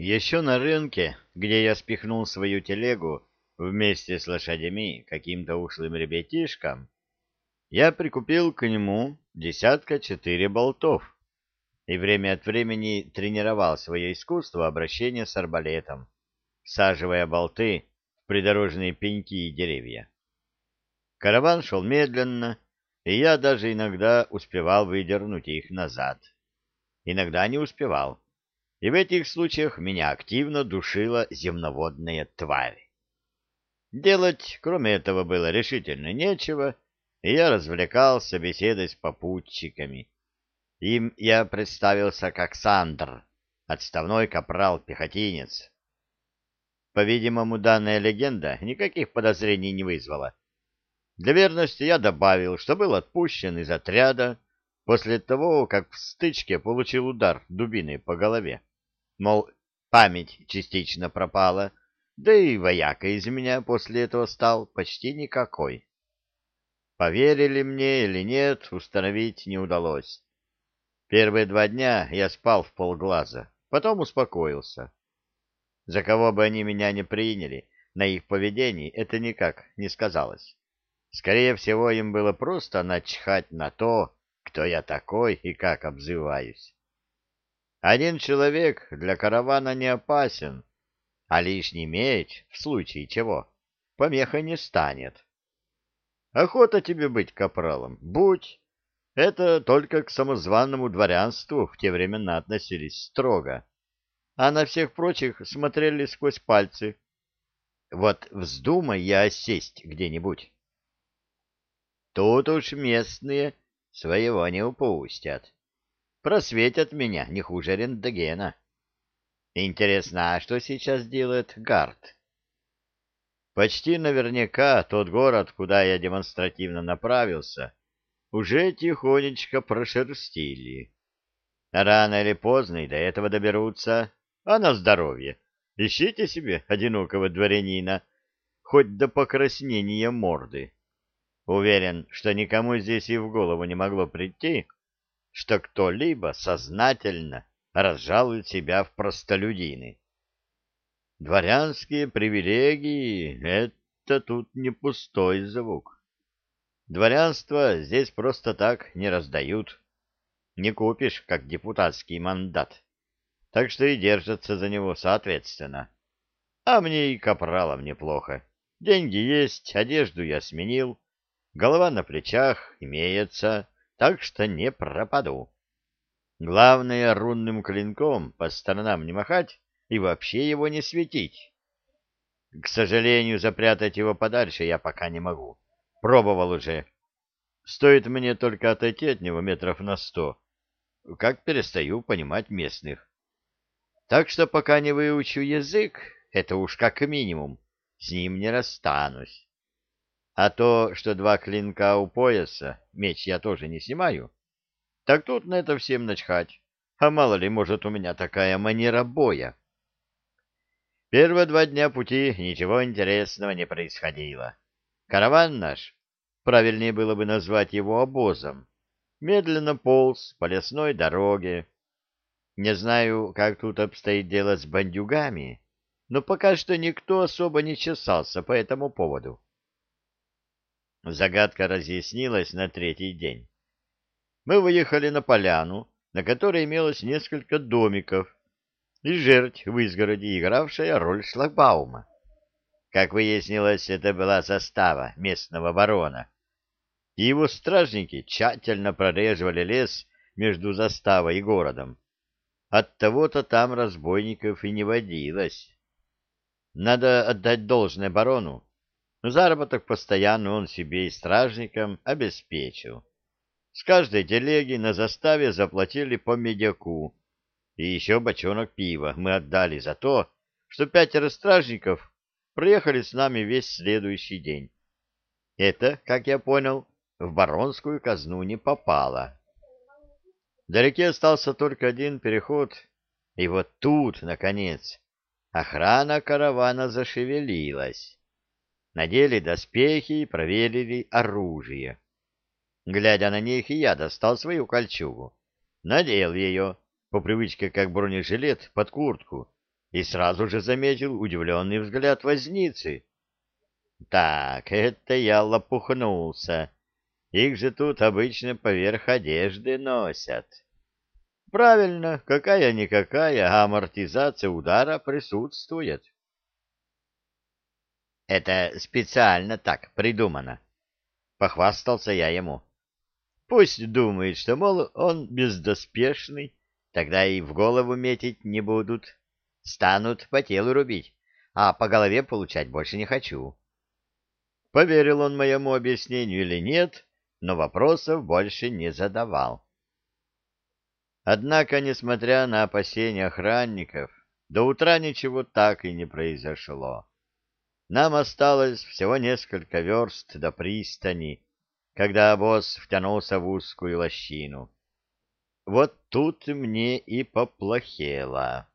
Еще на рынке, где я спихнул свою телегу вместе с лошадями каким-то ушлым ребятишкам, я прикупил к нему десятка четыре болтов и время от времени тренировал свое искусство обращения с арбалетом, всаживая болты в придорожные пеньки и деревья. Караван шел медленно, и я даже иногда успевал выдернуть их назад. Иногда не успевал, и в этих случаях меня активно душила земноводная тварь. Делать, кроме этого, было решительно нечего, и я развлекался беседой с попутчиками. Им я представился как Сандр, отставной капрал-пехотинец. По-видимому, данная легенда никаких подозрений не вызвала. Для верности я добавил, что был отпущен из отряда после того, как в стычке получил удар дубиной по голове. Мол, память частично пропала, да и вояка из меня после этого стал почти никакой. Поверили мне или нет, установить не удалось. Первые два дня я спал в полглаза, потом успокоился. За кого бы они меня не приняли, на их поведении это никак не сказалось. Скорее всего, им было просто начхать на то, кто я такой и как обзываюсь. Один человек для каравана не опасен, а лишний меч, в случае чего, помеха не станет. Охота тебе быть капралом, будь. Это только к самозванному дворянству в те времена относились строго, а на всех прочих смотрели сквозь пальцы. Вот вздумай я осесть где-нибудь. Тут уж местные своего не упустят. Просветят меня не хуже рентгена. Интересно, а что сейчас делает Гард? Почти наверняка тот город, куда я демонстративно направился, уже тихонечко прошерстили. Рано или поздно и до этого доберутся, а на здоровье. Ищите себе одинокого дворянина, хоть до покраснения морды. Уверен, что никому здесь и в голову не могло прийти, что кто-либо сознательно разжалует себя в простолюдины. Дворянские привилегии — это тут не пустой звук. Дворянство здесь просто так не раздают. Не купишь, как депутатский мандат. Так что и держатся за него соответственно. А мне и капралом неплохо. Деньги есть, одежду я сменил, голова на плечах имеется, так что не пропаду. Главное, рунным клинком по сторонам не махать, и вообще его не светить. К сожалению, запрятать его подальше я пока не могу. Пробовал уже. Стоит мне только отойти от него метров на сто, как перестаю понимать местных. Так что пока не выучу язык, это уж как минимум, с ним не расстанусь. А то, что два клинка у пояса, меч я тоже не снимаю, так тут на это всем начхать. А мало ли, может, у меня такая манера боя. Первые два дня пути ничего интересного не происходило. Караван наш, правильнее было бы назвать его обозом, медленно полз по лесной дороге. Не знаю, как тут обстоит дело с бандюгами, но пока что никто особо не чесался по этому поводу. Загадка разъяснилась на третий день. Мы выехали на поляну, на которой имелось несколько домиков, и жерть в изгороди, игравшая роль шлагбаума. Как выяснилось, это была застава местного барона. И его стражники тщательно прореживали лес между заставой и городом. Оттого-то там разбойников и не водилось. Надо отдать должное барону. Заработок постоянно он себе и стражникам обеспечил. С каждой телеги на заставе заплатили по медяку, и еще бочонок пива мы отдали за то, что пятеро стражников проехали с нами весь следующий день. Это, как я понял, в баронскую казну не попало. Вдалеке остался только один переход, и вот тут, наконец, охрана каравана зашевелилась. Надели доспехи и проверили оружие. Глядя на них, и я достал свою кольчугу. Надел ее, по привычке как бронежилет, под куртку, и сразу же заметил удивленный взгляд возницы. Так, это я лопухнулся. Их же тут обычно поверх одежды носят. Правильно, какая-никакая амортизация удара присутствует. Это специально так придумано. Похвастался я ему. Пусть думает, что, мол, он бездоспешный, тогда и в голову метить не будут. Станут по телу рубить, а по голове получать больше не хочу. Поверил он моему объяснению или нет, но вопросов больше не задавал. Однако, несмотря на опасения охранников, до утра ничего так и не произошло. Нам осталось всего несколько верст до пристани, когда обоз втянулся в узкую лощину. Вот тут мне и поплохело.